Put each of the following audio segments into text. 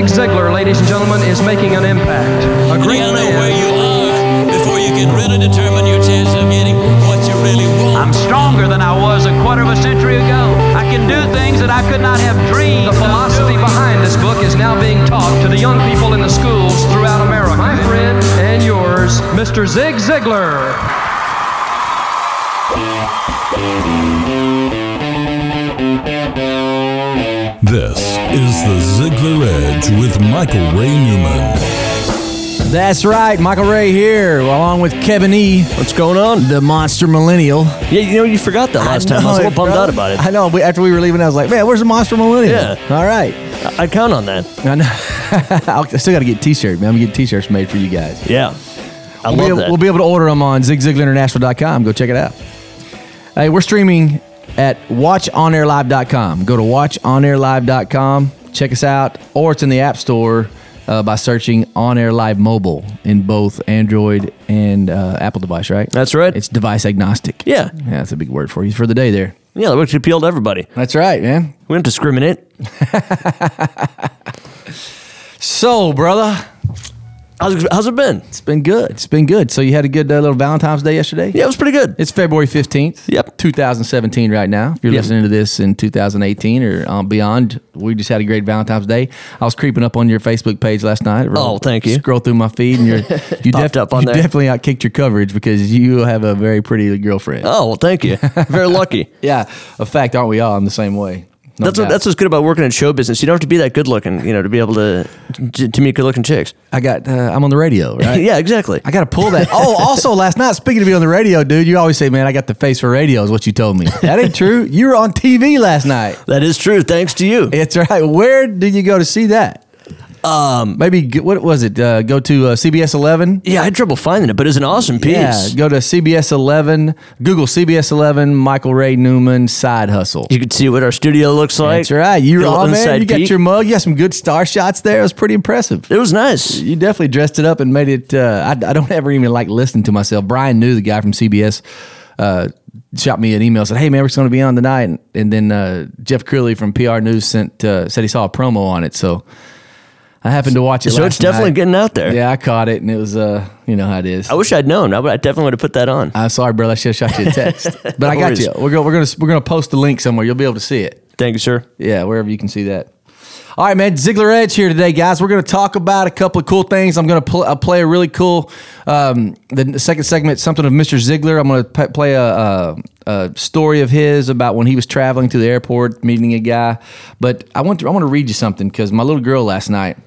Zig Ziglar, ladies and gentlemen, is making an impact. A You great gotta know where you are before you can really determine your chance of getting what you really want. I'm stronger than I was a quarter of a century ago. I can do things that I could not have dreamed. The philosophy doing. behind this book is now being taught to the young people in the schools throughout America. My friend and yours, Mr. Zig Ziglar. This is the Ziglar Edge with Michael Ray Newman. That's right, Michael Ray here, along with Kevin E. What's going on? the monster millennial. Yeah, you know, you forgot that last time. I was a little bummed bro. out about it. I know. After we were leaving, I was like, "Man, where's the monster millennial?" Yeah. All right. I- I'd count on that. I know. I'll- still got to get T-shirts, man. I'm gonna get T-shirts made for you guys. Yeah. I We'll be, love able, that. we'll be able to order them on zigziglarinternational.com. Go check it out. Hey, we're streaming at watchonairlive.com. Go to watchonairlive.com. Check us out, or it's in the App Store uh, by searching On Air Live Mobile in both Android and uh, Apple device. Right? That's right. It's device agnostic. Yeah. yeah, that's a big word for you for the day there. yeah, that would appeal to everybody. That's right, man. We don't discriminate. So, brother, How's, how's it been? it's been good. It's been good. So you had a good uh, little Valentine's Day yesterday. Yeah, it was pretty good. It's February 15th. Yep. 2017 right now. If you're Yep. listening to this in 2018 or um, beyond, we just had a great Valentine's Day. I was creeping up on your Facebook page last night. Oh, thank you. Scroll through my feed and you're, you, Popped up on you there. definitely outkicked your coverage because you have a very pretty girlfriend. Oh, well, thank you. Very lucky. Yeah. A fact, aren't we all? I'm the same way. No That's what, that's what's good about working in show business. You don't have to be that good looking, you know, to be able to to, to meet good looking chicks. I got, uh, I'm on the radio, right? yeah, exactly. I got to pull that. Oh, also last night, speaking to being on the radio, dude, you always say, man, I got the face for radio, is what you told me. That ain't true. You were on TV last night. That is true. Thanks to you. It's right. Where did you go to see that? Um, Maybe, g- what was it? Uh, go to uh, CBS 11? Yeah, I had trouble finding it, but it's an awesome piece. Yeah, go to CBS 11, Google CBS 11, Michael Ray Newman, Side Hustle. You can see what our studio looks like. That's right. You, Get a oh, man, inside you got peek. your mug. You got some good star shots there. It was pretty impressive. It was nice. You definitely dressed it up and made it. Uh, I, I don't ever even like listening to myself. Brian knew the guy from CBS. Uh, shot me an email said, "Hey man, we're going to be on tonight," and, and then uh, Jeff Curley from PR News sent uh, said he saw a promo on it. So I happened to watch it. So it's definitely night. getting out there. Yeah, I caught it, and it was uh, you know how it is. I wish I'd known. I, would, I definitely would have put that on. I'm sorry, brother. I should have shot you a text, but I got you. We're going we're gonna we're gonna post the link somewhere. You'll be able to see it. Thank you, sir. Yeah, wherever you can see that. All right, man. Ziglar Edge here today, guys. We're going to talk about a couple of cool things. I'm going to pl- uh, play a really cool, um, the second segment, something of Mr. Ziglar. I'm going to p- play a, a, a story of his about when he was traveling to the airport, meeting a guy. But I want to, I want to read you something because my little girl last night,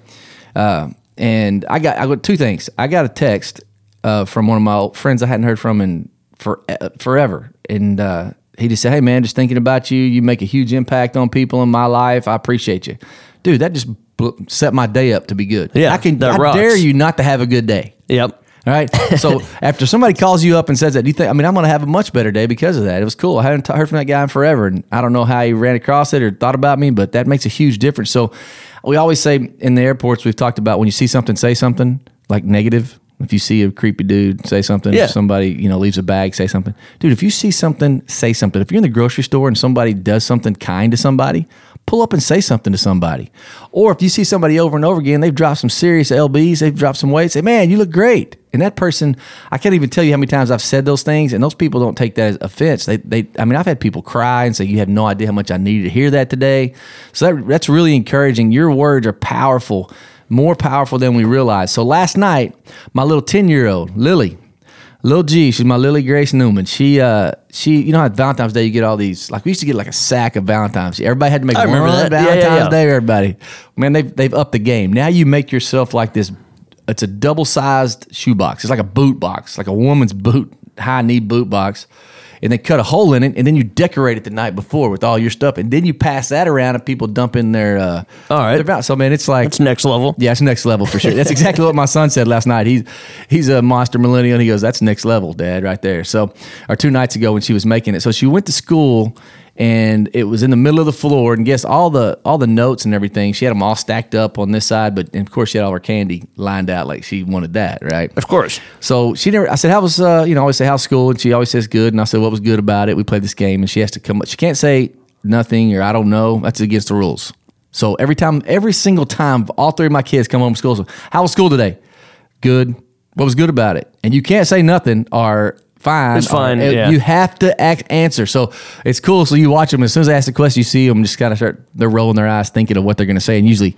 uh, and I got I got two things. I got a text uh, from one of my old friends I hadn't heard from in for uh, forever, and uh, he just said, "Hey man, just thinking about you. You make a huge impact on people in my life. I appreciate you, dude. That just bl- set my day up to be good. Yeah, I can. I rocks. dare you not to have a good day. Yep. All right. So after somebody calls you up and says that, do you think? I mean, I'm going to have a much better day because of that. It was cool. I hadn't t- heard from that guy in forever, and I don't know how he ran across it or thought about me, but that makes a huge difference. So we always say in the airports, we've talked about when you see something, say something like negative. If you see a creepy dude, say something. Yeah. If somebody you know leaves a bag, say something. Dude, if you see something, say something. If you're in the grocery store and somebody does something kind to somebody, pull up and say something to somebody. Or if you see somebody over and over again, they've dropped some serious lbs, they've dropped some weight. Say, man, you look great. And that person, I can't even tell you how many times I've said those things, and those people don't take that as offense. They, they, I mean, I've had people cry and say, "You have no idea how much I needed to hear that today." So that, that's really encouraging. Your words are powerful, more powerful than we realize. So last night, my little ten year old Lily, Lil G, she's my Lily Grace Newman. She, uh, she, you know, how Valentine's Day you get all these. Like we used to get like a sack of Valentine's. Everybody had to make I one remember that. Yeah, Valentine's yeah, yeah. Day. Everybody, man, they've they've upped the game. Now you make yourself like this. It's a double sized shoebox. It's like a boot box, like a woman's boot, high knee boot box. And they cut a hole in it, and then you decorate it the night before with all your stuff, and then you pass that around, and people dump in their. Uh, All right. their val- so man, it's like It's next level. yeah, it's next level for sure. That's exactly what my son said last night. He's he's a monster millennial. And he goes, "That's next level, Dad, right there." So, or two nights ago when she was making it, so she went to school and it was in the middle of the floor. And guess all the all the notes and everything. She had them all stacked up on this side, but and of course she had all her candy lined out like she wanted that, right? Of course. So she never. I said, "How was uh, you know?" I always say, "How's school?" And she always says, "Good." And I said, "What was good about it?" We played this game, and she has to come. up. She can't say nothing or I don't know. That's against the rules. So every time, every single time, all three of my kids come home from school. So, how was school today? Good. What was good about it? And you can't say nothing or fine. It's fine, yeah. You have to act, answer. So it's cool. So you watch them. As soon as they ask the question, you see them just kind of start. They're rolling their eyes, thinking of what they're going to say. And usually,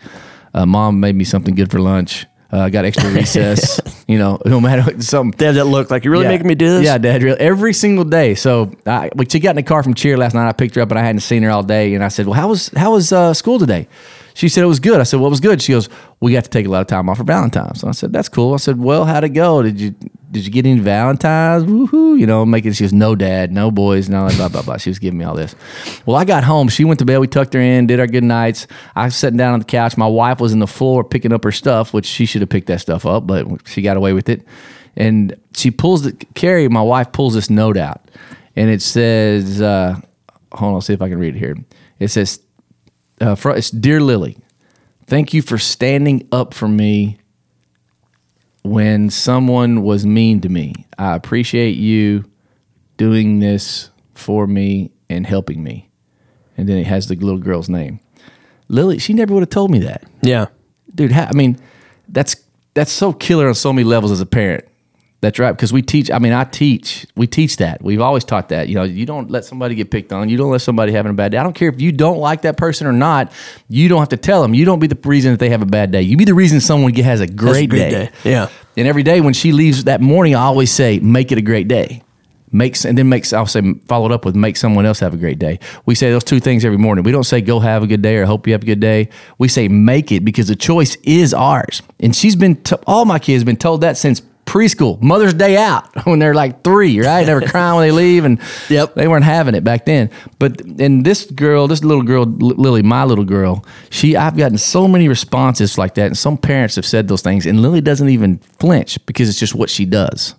uh, mom made me something good for lunch. Uh, I got extra recess. you know, no matter what, something. Have that look like you're really Yeah. making me do this. Yeah, Dad, really, every single day. So, I, like, she got in the car from cheer last night. I picked her up, and I hadn't seen her all day. And I said, "Well, how was how was uh, school today?" She said it was good. I said, "What was good?" She goes, "We got to take a lot of time off for Valentine's." And I said, "That's cool." I said, "Well, how'd it go? Did you did you get any Valentine's? Woohoo!" You know, making. She goes, "No, Dad, no boys, no blah blah blah." She was giving me all this. Well, I got home. She went to bed. We tucked her in, did our good nights. I was sitting down on the couch. My wife was in the floor picking up her stuff, which she should have picked that stuff up, but she got away with it and she pulls the Carrie, my wife pulls this note out, and it says, uh, "Hold on, I'll see if I can read it here." It says, uh, "It's dear Lily, thank you for standing up for me when someone was mean to me. I appreciate you doing this for me and helping me." And then it has the little girl's name, Lily. She never would have told me that Yeah. dude. Ha- I mean, that's that's so killer on so many levels as a parent. That's right because we teach. I mean, I teach. We teach that. We've always taught that. You know, you don't let somebody get picked on. You don't let somebody having a bad day. I don't care if you don't like that person or not. You don't have to tell them. You don't be the reason that they have a bad day. You be the reason someone has a great, great day. day. Yeah. And every day when she leaves that morning, I always say, "Make it a great day." Makes and then makes I'll say followed up with make someone else have a great day. We say those two things every morning. We don't say go have a good day or hope you have a good day. We say make it because the choice is ours. And she's been t- all my kids been told that since preschool, Mother's Day out when they're like three, right? They were crying when they leave, and Yep. they weren't having it back then. But and this girl, this little girl, Lily, my little girl, she I've gotten so many responses like that, and some parents have said those things, and Lily doesn't even flinch because it's just what she does.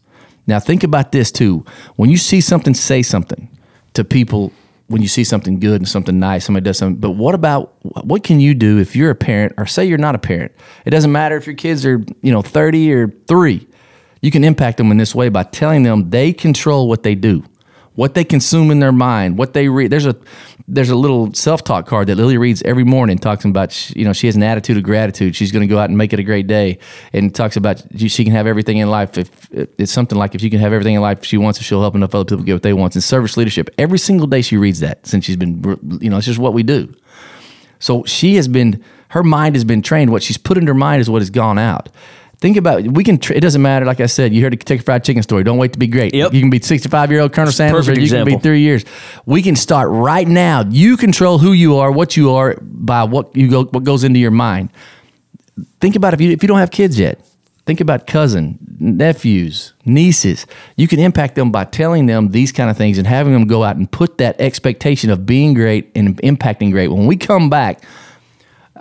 Now think about this too. When you see something, say something to people. When you see something good and something nice, somebody does something. But what about what can you do if you're a parent, or say you're not a parent? It doesn't matter if your kids are you know 30 or three. You can impact them in this way by telling them they control what they do, what they consume in their mind, what they read. There's a there's a little self talk card that Lily reads every morning, talking about you know she has an attitude of gratitude. She's going to go out and make it a great day, and talks about she can have everything in life. If it's something like if you can have everything in life she wants, she'll help enough other people get what they want. And service leadership. Every single day she reads that since she's been you know it's just what we do. So she has been, her mind has been trained. What she's put in her mind is what has gone out. Think about we can. It doesn't matter. Like I said, you heard the Kentucky Fried Chicken story. Don't wait to be great. Yep. You can be 65 year old Colonel Sanders, or you can be three years. We can start right now. You control who you are, what you are by what you go, what goes into your mind. Think about if you if you don't have kids yet. Think about cousin, nephews, nieces. You can impact them by telling them these kind of things and having them go out and put that expectation of being great and impacting great. When we come back,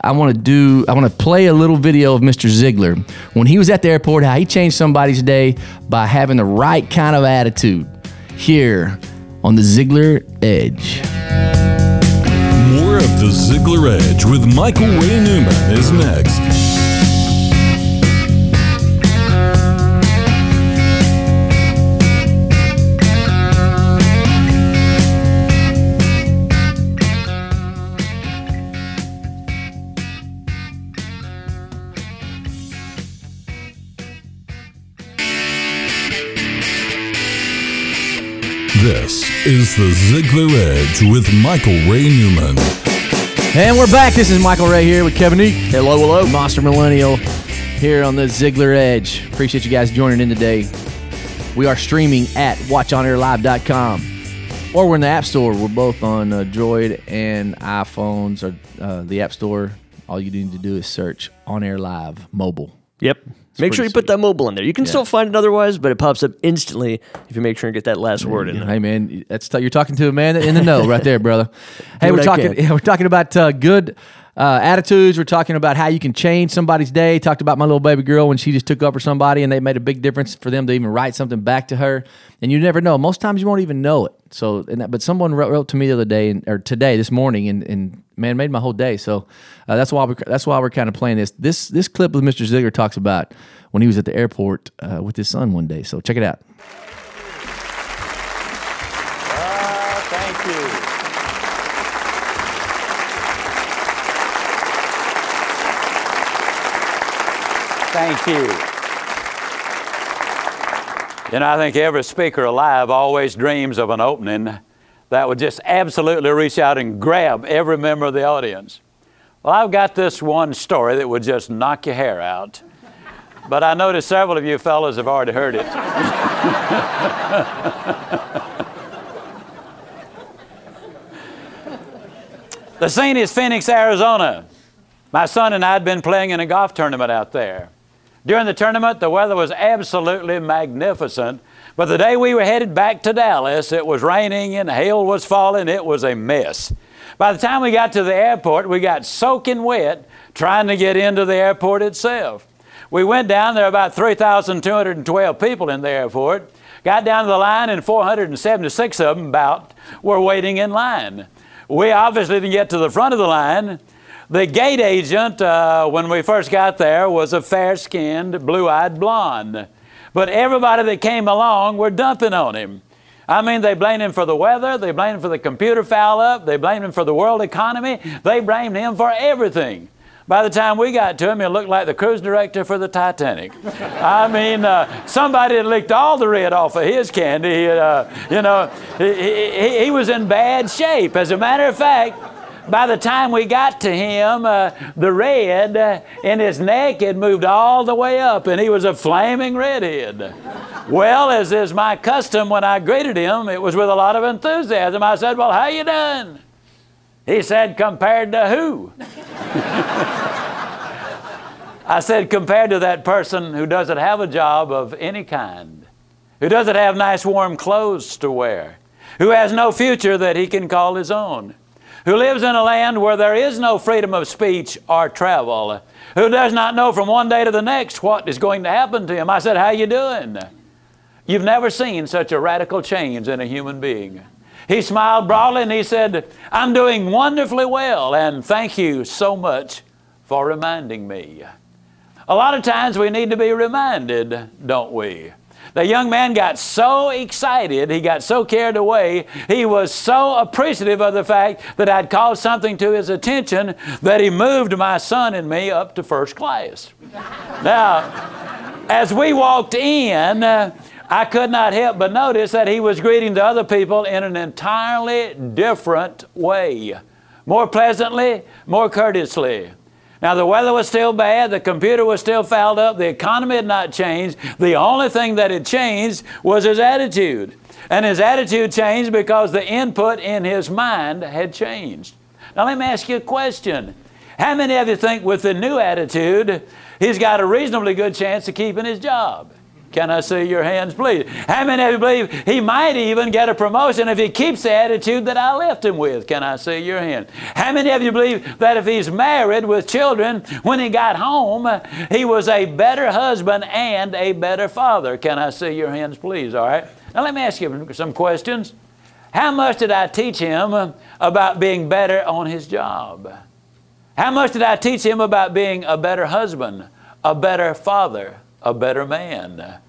I want to do. I want to play a little video of Mr. Ziglar when he was at the airport. How he changed somebody's day by having the right kind of attitude. Here on the Ziglar Edge. More of the Ziglar Edge with Michael Ray Newman is next. This is the Ziglar Edge with Michael Ray Newman. And we're back. This is Michael Ray here with Kevin E. Hello, hello. Monster Millennial here on the Ziglar Edge. Appreciate you guys joining in today. We are streaming at watchonairlive.com or we're in the App Store. We're both on uh, Droid and iPhones or uh, the App Store. All you need to do is search On Air Live mobile. Yep. Make sure you put that mobile in there. You can still find it otherwise, but it pops up instantly if you make sure and get that last word in there. Hey man, that's you're talking to a man in the know right there, brother. Hey, we're I talking. can. Yeah, we're talking about uh, good uh, attitudes. We're talking about how you can change somebody's day. Talked about my little baby girl when she just took up for somebody, and they made a big difference for them to even write something back to her. And you never know. Most times you won't even know it. So, that, but someone wrote, wrote to me the other day, and, or today, this morning, and, and man, made my whole day. So uh, that's why we that's why we're kind of playing this. This this clip with Mr. Ziglar talks about when he was at the airport uh, with his son one day. So check it out. thank you. Thank you. You know, I think every speaker alive always dreams of an opening that would just absolutely reach out and grab every member of the audience. Well, I've got this one story that would just knock your hair out. But I notice several of you fellows have already heard it. the scene is Phoenix, Arizona. My son and I had been playing in a golf tournament out there. During the tournament, the weather was absolutely magnificent. But the day we were headed back to Dallas, it was raining and hail was falling. It was a mess. By the time we got to the airport, we got soaking wet trying to get into the airport itself. We went down, there were about 3,212 people in the airport. Got down to the line, and 476 of them about were waiting in line. We obviously didn't get to the front of the line. The gate agent, uh, when we first got there, was a fair skinned, blue eyed blonde. But everybody that came along were dumping on him. I mean, they blamed him for the weather, they blamed him for the computer foul up, they blamed him for the world economy, they blamed him for everything. By the time we got to him, he looked like the cruise director for the Titanic. I mean, uh, somebody had licked all the red off of his candy. Uh, you know, he, he, he was in bad shape. As a matter of fact, by the time we got to him, uh, the red uh, in his neck had moved all the way up, and he was a flaming redhead. Well, as is my custom when I greeted him, it was with a lot of enthusiasm. I said, "Well, how you done? He said, "Compared to who?" I said, "Compared to that person who doesn't have a job of any kind, who doesn't have nice warm clothes to wear, who has no future that he can call his own." Who lives in a land where there is no freedom of speech or travel, who does not know from one day to the next what is going to happen to him. I said, How you doing? You've never seen such a radical change in a human being. He smiled broadly and he said, I'm doing wonderfully well, and thank you so much for reminding me. A lot of times we need to be reminded, don't we? The young man got so excited, he got so carried away, he was so appreciative of the fact that I'd called something to his attention that he moved my son and me up to first class. now, as we walked in, uh, I could not help but notice that he was greeting the other people in an entirely different way. More pleasantly, more courteously. Now, the weather was still bad, the computer was still fouled up, the economy had not changed. The only thing that had changed was his attitude. And his attitude changed because the input in his mind had changed. Now, let me ask you a question. How many of you think with the new attitude, he's got a reasonably good chance of keeping his job? Can I see your hands, please? How many of you believe he might even get a promotion if he keeps the attitude that I left him with? Can I see your hand? How many of you believe that if he's married with children, when he got home, he was a better husband and a better father? Can I see your hands, please? All right. Now, let me ask you some questions. How much did I teach him about being better on his job? How much did I teach him about being a better husband, a better father, a better man?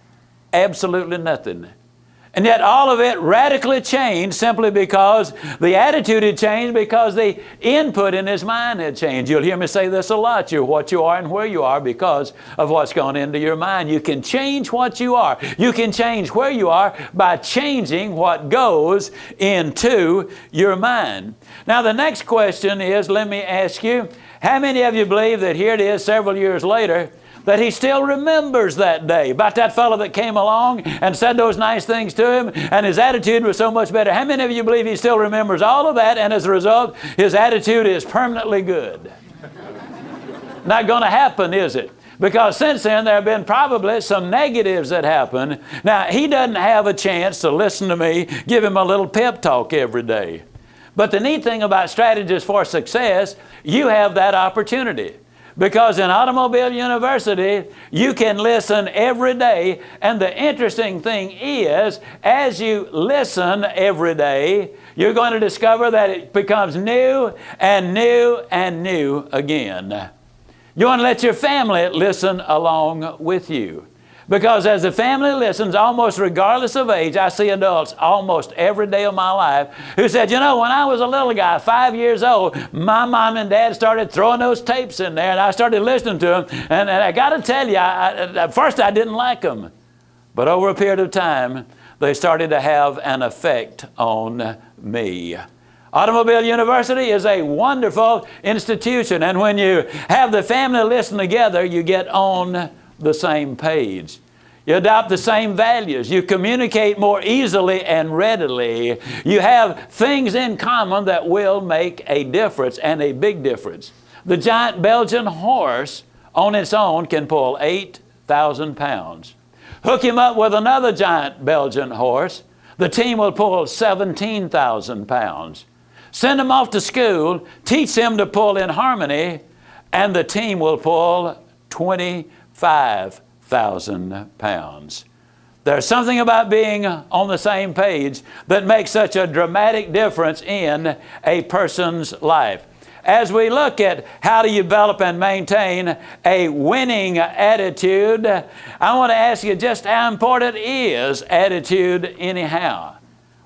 Absolutely nothing. And yet, all of it radically changed simply because the attitude had changed, because the input in his mind had changed. You'll hear me say this a lot. You're what you are and where you are because of what's gone into your mind. You can change what you are. You can change where you are by changing what goes into your mind. Now, the next question is let me ask you how many of you believe that here it is several years later? That he still remembers that day about that fellow that came along and said those nice things to him, and his attitude was so much better. How many of you believe he still remembers all of that, and as a result, his attitude is permanently good? Not going to happen, is it? Because since then, there have been probably some negatives that happen. Now, he doesn't have a chance to listen to me, give him a little pep talk every day. But the neat thing about strategies for success, you have that opportunity. Because in Automobile University, you can listen every day. And the interesting thing is, as you listen every day, you're going to discover that it becomes new and new and new again. You want to let your family listen along with you. Because as the family listens, almost regardless of age, I see adults almost every day of my life who said, You know, when I was a little guy, five years old, my mom and dad started throwing those tapes in there and I started listening to them. And, and I got to tell you, I, I, at first I didn't like them. But over a period of time, they started to have an effect on me. Automobile University is a wonderful institution, and when you have the family listen together, you get on the same page. You adopt the same values. You communicate more easily and readily. You have things in common that will make a difference and a big difference. The giant Belgian horse on its own can pull 8,000 pounds. Hook him up with another giant Belgian horse, the team will pull 17,000 pounds. Send him off to school, teach him to pull in harmony, and the team will pull 25,000 pounds. There's something about being on the same page that makes such a dramatic difference in a person's life. As we look at how to develop and maintain a winning attitude, I want to ask you just how important is attitude anyhow?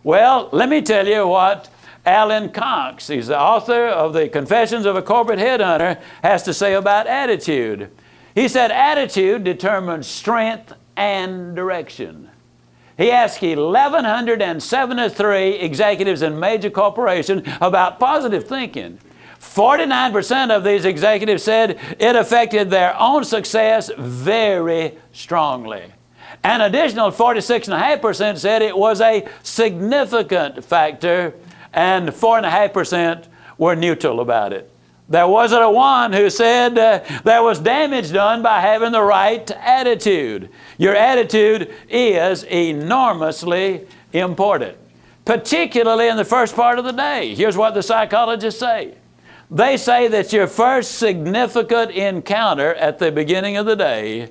Well, let me tell you what Alan Cox, he's the author of the Confessions of a Corporate Headhunter, has to say about attitude. He said, Attitude determines strength and direction. He asked 1,173 executives in major corporations about positive thinking. 49% of these executives said it affected their own success very strongly. An additional 46.5% said it was a significant factor and 4.5% were neutral about it. There wasn't a one who said uh, there was damage done by having the right attitude. Your attitude is enormously important, particularly in the first part of the day. Here's what the psychologists say they say that your first significant encounter at the beginning of the day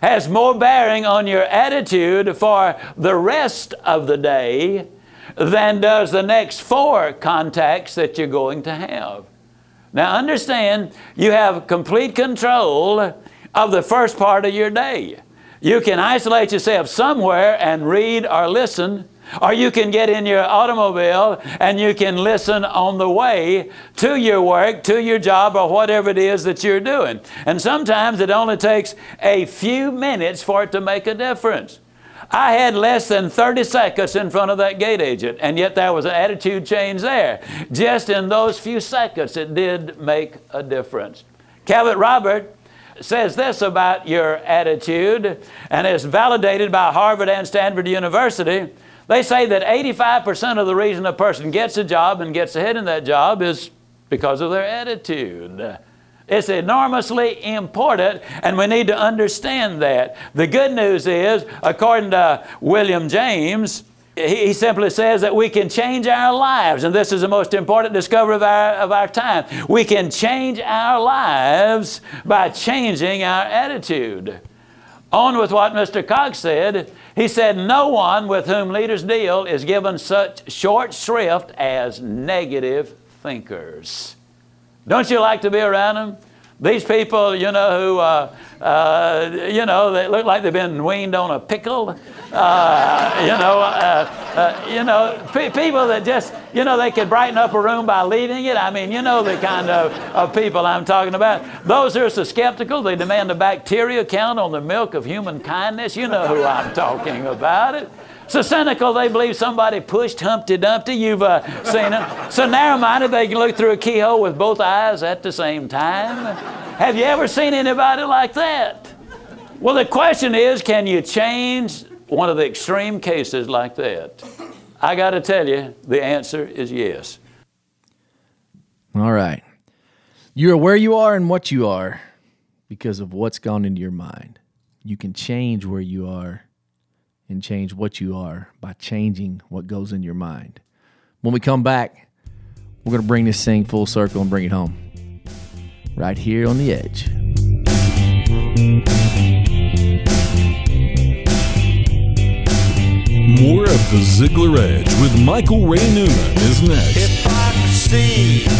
has more bearing on your attitude for the rest of the day than does the next four contacts that you're going to have. Now, understand, you have complete control of the first part of your day. You can isolate yourself somewhere and read or listen, or you can get in your automobile and you can listen on the way to your work, to your job, or whatever it is that you're doing. And sometimes it only takes a few minutes for it to make a difference. I had less than 30 seconds in front of that gate agent, and yet there was an attitude change there. Just in those few seconds, it did make a difference. Calvin Robert says this about your attitude, and it's validated by Harvard and Stanford University. They say that 85% of the reason a person gets a job and gets ahead in that job is because of their attitude. It's enormously important, and we need to understand that. The good news is, according to William James, he simply says that we can change our lives, and this is the most important discovery of our, of our time. We can change our lives by changing our attitude. On with what Mr. Cox said, he said, No one with whom leaders deal is given such short shrift as negative thinkers. Don't you like to be around them? These people, you know, who, uh, uh, you know, they look like they've been weaned on a pickle. Uh, you know, uh, uh, you know, people that just, you know, they could brighten up a room by leaving it. I mean, you know the kind of, of people I'm talking about. Those who are so skeptical, they demand a bacteria count on the milk of human kindness. You know who I'm talking about. It. So cynical, they believe somebody pushed Humpty Dumpty. You've uh, seen it. So narrow minded, they can look through a keyhole with both eyes at the same time. Have you ever seen anybody like that? Well, the question is can you change one of the extreme cases like that? I got to tell you, the answer is yes. All right. You're where you are and what you are because of what's gone into your mind. You can change where you are and change what you are by changing what goes in your mind. When we come back, we're going to bring this thing full circle and bring it home. Right here on the edge. More of the Ziglar Edge with Michael Ray Newman is next. Hypocrisy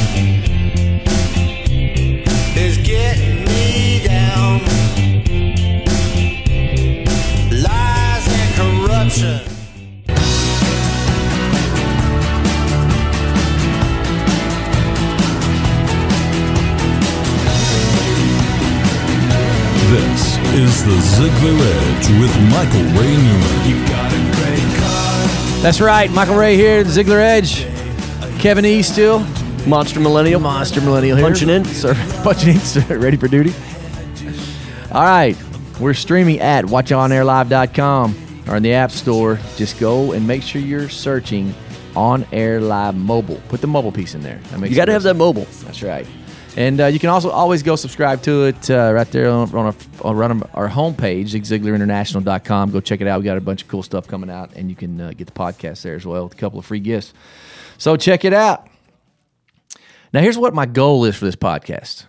is the Ziglar Edge with Michael Ray Newman. That's right. Michael Ray here, the Ziglar Edge. Kevin E. still. Monster Millennial. Monster Millennial here. Punching in. Sir, punching in, sir. Ready for duty? All right. We're streaming at watchonairlive.com or in the App Store. Just go and make sure you're searching On Air Live Mobile. Put the mobile piece in there. That makes You got to have that mobile. That's right. And uh, you can also always go subscribe to it uh, right there on, on, our, on our homepage, ZigZiglarInternational.com. Go check it out. We got a bunch of cool stuff coming out, and you can uh, get the podcast there as well with a couple of free gifts. So check it out. Now, here's what my goal is for this podcast.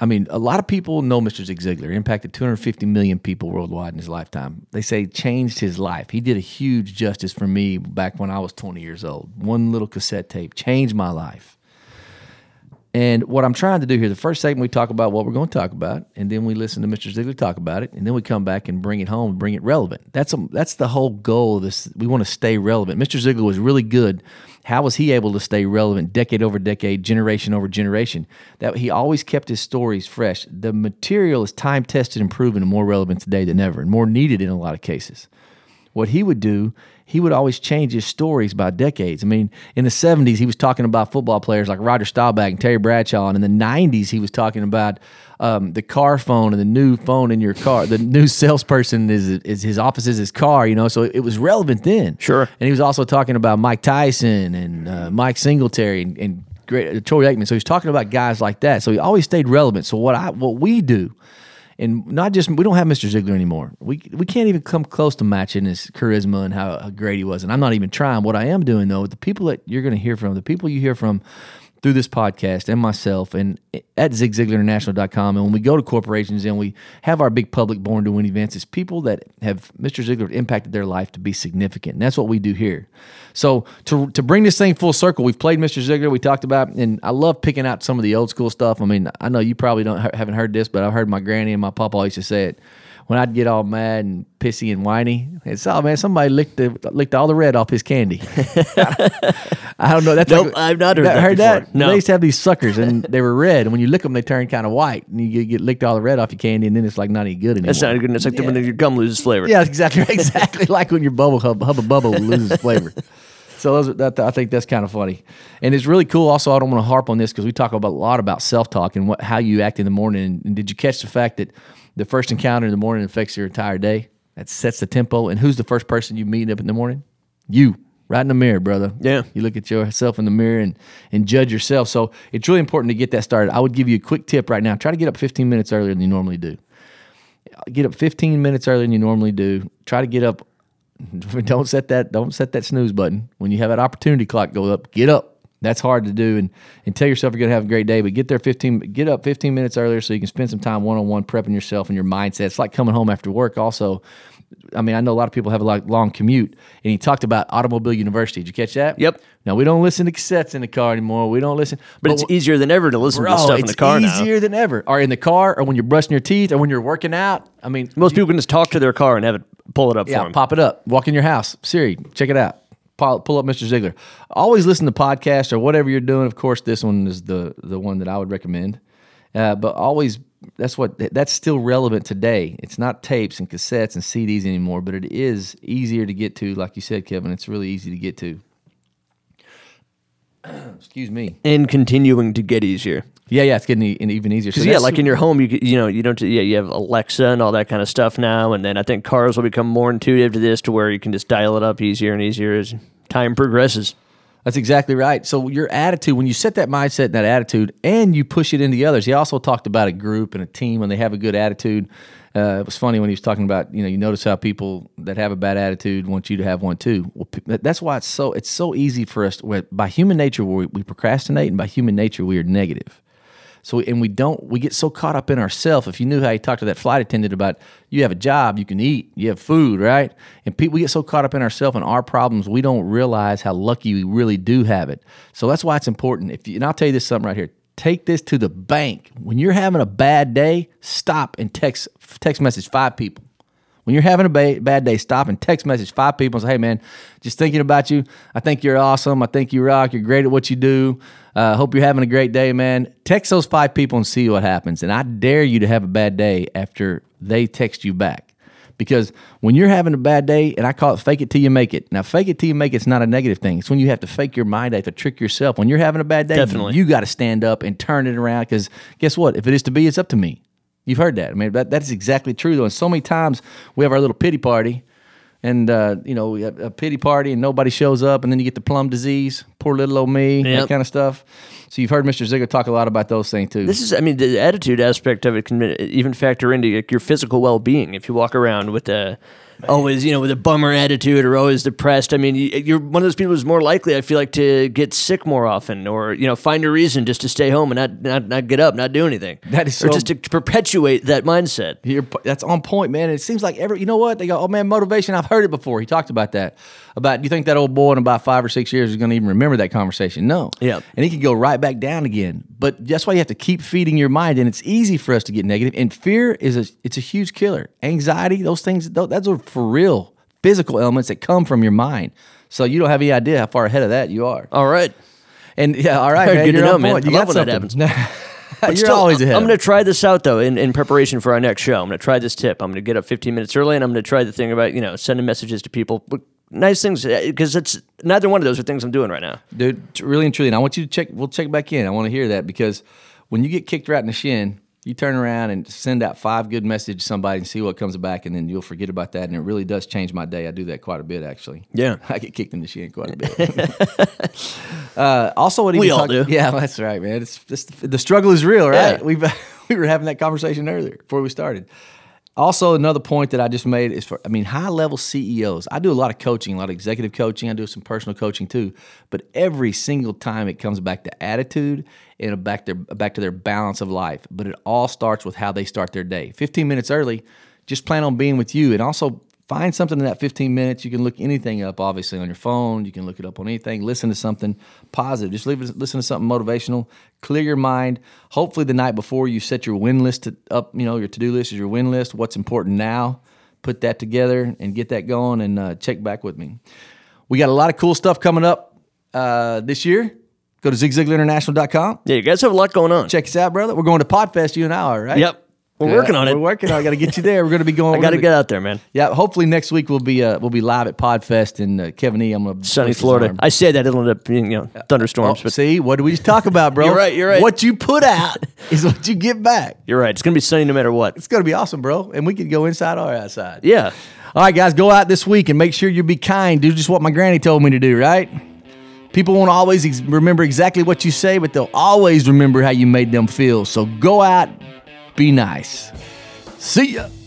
I mean, a lot of people know Mr. Zig Ziglar. Impacted 250 million people worldwide in his lifetime. They say changed his life. He did a huge justice for me back when I was 20 years old. One little cassette tape changed my life. And what I'm trying to do here, the first segment we talk about what we're going to talk about, and then we listen to Mr. Ziglar talk about it, and then we come back and bring it home bring it relevant. That's a, that's the whole goal of this. We want to stay relevant. Mr. Ziglar was really good. How was he able to stay relevant decade over decade, generation over generation? That he always kept his stories fresh. The material is time tested and proven and more relevant today than ever, and more needed in a lot of cases. What he would do he would always change his stories by decades. I mean, in the 70s, he was talking about football players like Roger Staubach and Terry Bradshaw. And in the 90s, he was talking about um, the car phone and the new phone in your car. The new salesperson is, is his office is his car, you know, so it was relevant then. Sure. And he was also talking about Mike Tyson and uh, Mike Singletary and, and great, uh, Troy Aikman. So he's talking about guys like that. So he always stayed relevant. So what I what we do and not just we don't have Mr. Ziglar anymore. We we can't even come close to matching his charisma and how, how great he was. And I'm not even trying. What I am doing though, the people that you're going to hear from, the people you hear from through this podcast and myself and at zigziglarinternational.com and when we go to corporations and we have our big public born to win events it's people that have mr ziglar impacted their life to be significant. And that's what we do here. So to, to bring this thing full circle we've played mr ziglar we talked about and i love picking out some of the old school stuff. I mean i know you probably don't haven't heard this but i've heard my granny and my papa used to say it when I'd get all mad and pissy and whiny, it's oh man, somebody licked the licked all the red off his candy. I don't know. That's nope, like, I've not heard that. Heard before. that? No. They used to have these suckers, and they were red. And when you lick them, they turn kind of white, and you get licked all the red off your candy, and then it's like not any good anymore. That's not good. It's like yeah. when your gum loses flavor. Yeah, exactly, exactly like when your bubble hub, hubba bubble loses flavor. So those, that, I think that's kind of funny, and it's really cool. Also, I don't want to harp on this because we talk about a lot about self talk and what how you act in the morning. And did you catch the fact that the first encounter in the morning affects your entire day? That sets the tempo. And who's the first person you meet up in the morning? You, right in the mirror, brother. Yeah. You look at yourself in the mirror and and judge yourself. So it's really important to get that started. I would give you a quick tip right now. Try to get up 15 minutes earlier than you normally do. Get up 15 minutes earlier than you normally do. Try to get up don't set that don't set that snooze button when you have that opportunity clock go up get up that's hard to do and, and tell yourself you're going to have a great day but get there 15 get up 15 minutes earlier so you can spend some time one-on-one prepping yourself and your mindset it's like coming home after work also i mean i know a lot of people have a long commute and he talked about automobile university did you catch that Yep. now we don't listen to cassettes in the car anymore we don't listen But it's easier than ever to listen bro, to stuff in the car now. easier than ever or in the car or when you're brushing your teeth or when you're working out i mean Most people can just talk to their car and have it pull it up yeah, for them. pop it up. Walk in your house. Siri, check it out. Pull, pull up Mr. Ziglar. Always listen to podcasts or whatever you're doing. Of course, this one is the the one that I would recommend. Uh, but always, that's what that's still relevant today. It's not tapes and cassettes and CDs anymore, but it is easier to get to. Like you said, Kevin, it's really easy to get to. Excuse me. and continuing to get easier. Yeah, yeah, it's getting e- even easier. So Because yeah, that's- like in your home, you c- you know you don't yeah you have Alexa and all that kind of stuff now, and then I think cars will become more intuitive to this, to where you can just dial it up easier and easier as time progresses. That's exactly right. So your attitude, when you set that mindset and that attitude, and you push it into the others. He also talked about a group and a team when they have a good attitude. Uh, it was funny when he was talking about you know you notice how people that have a bad attitude want you to have one too. Well, that's why it's so it's so easy for us. To, by human nature, we, we procrastinate, and by human nature, we are negative. So and we don't we get so caught up in ourselves. If you knew how he talked to that flight attendant about you have a job, you can eat, you have food, right? And people we get so caught up in ourselves and our problems, we don't realize how lucky we really do have it. So that's why it's important. If you, and I'll tell you this something right here. Take this to the bank. When you're having a bad day, stop and text text message five people. When you're having a ba- bad day, stop and text message five people and say, "Hey, man, just thinking about you. I think you're awesome. I think you rock. You're great at what you do. Uh, hope you're having a great day, man." Text those five people and see what happens. And I dare you to have a bad day after they text you back. Because when you're having a bad day, and I call it fake it till you make it. Now, fake it till you make it's not a negative thing. It's when you have to fake your mind, have to trick yourself. When you're having a bad day, Definitely. you got to stand up and turn it around. Because guess what? If it is to be, it's up to me. You've heard that. I mean, that, that's exactly true, though. And so many times we have our little pity party, and uh, you know, we have a pity party, and nobody shows up, and then you get the plum disease, poor little old me, that kind of stuff. So you've heard Mr. Ziglar talk a lot about those things too. This is, I mean, the attitude aspect of it can even factor into like, your physical well being. If you walk around with a always, you know, with a bummer attitude or always depressed, I mean, you- you're one of those people who's more likely, I feel like, to get sick more often or, you know, find a reason just to stay home and not, not, not get up, not do anything. That is Or just to perpetuate that mindset. You're, that's on point, man. It seems like every, you know what? They go, oh man, motivation. I've heard it before. He talked about that. About, do you think that old boy in about five or six years is going to even remember that conversation? No. Yeah. And he can go right back down again. But that's why you have to keep feeding your mind. And it's easy for us to get negative. And fear is a, it's a huge killer. Anxiety, those things, those are for real physical elements that come from your mind. So you don't have any idea how far ahead of that you are. All right. And yeah, all right, man. Good to you're know, on man. point. I You love got when that something. you're Still, always ahead. I'm going to try this out though in, in preparation for our next show. I'm going to try this tip. I'm going to get up 15 minutes early and I'm going to try the thing about you know sending messages to people. Nice things because it's neither one of those are things I'm doing right now. dude. Really and truly, and I want you to check. We'll check back in. I want to hear that because when you get kicked right in the shin, you turn around and send out five good messages to somebody and see what comes back, and then you'll forget about that. And it really does change my day. I do that quite a bit, actually. Yeah. I get kicked in the shin quite a bit. uh, also, what We all talking- do. Yeah, that's right, man. It's, it's the struggle is real, right? Yeah. We've we were having that conversation earlier before we started. Also, another point that I just made is for, I mean, high level CEOs. I do a lot of coaching, a lot of executive coaching. I do some personal coaching too. But every single time it comes back to attitude and back their back to their balance of life. But it all starts with how they start their day. 15 minutes early, just plan on being with you, and also find something in that 15 minutes. You can look anything up, obviously, on your phone. You can look it up on anything. Listen to something positive. Just leave it, listen to something motivational. Clear your mind. Hopefully, the night before you set your win list up, you know, your to do list is your win list. What's important now? Put that together and get that going and uh, check back with me. We got a lot of cool stuff coming up uh, this year. Go to zigziglarinternational.com. Yeah, you guys have a lot going on. Check us out, brother. We're going to Podfest, you and I are, right? Yep. We're Yeah, working on it. We're working on it. I got to get you there. We're going to be going. I got to get out there, man. yeah, hopefully next week we'll be uh, we'll be live at Podfest in uh, Kevin E. I'm gonna Sunny Florida. I said that it'll end up being, you know, thunderstorms, Oh, but see, what do we just talk about, bro? You're right, you're right. What you put out is what you get back. you're right. It's going to be sunny no matter what. It's gonna be awesome, bro. And we could go inside or outside. Yeah. All right, guys, go out this week and make sure you be kind. Do just what my granny told me to do, right? People won't always ex- remember exactly what you say, but they'll always remember how you made them feel. So go out, be nice. See ya.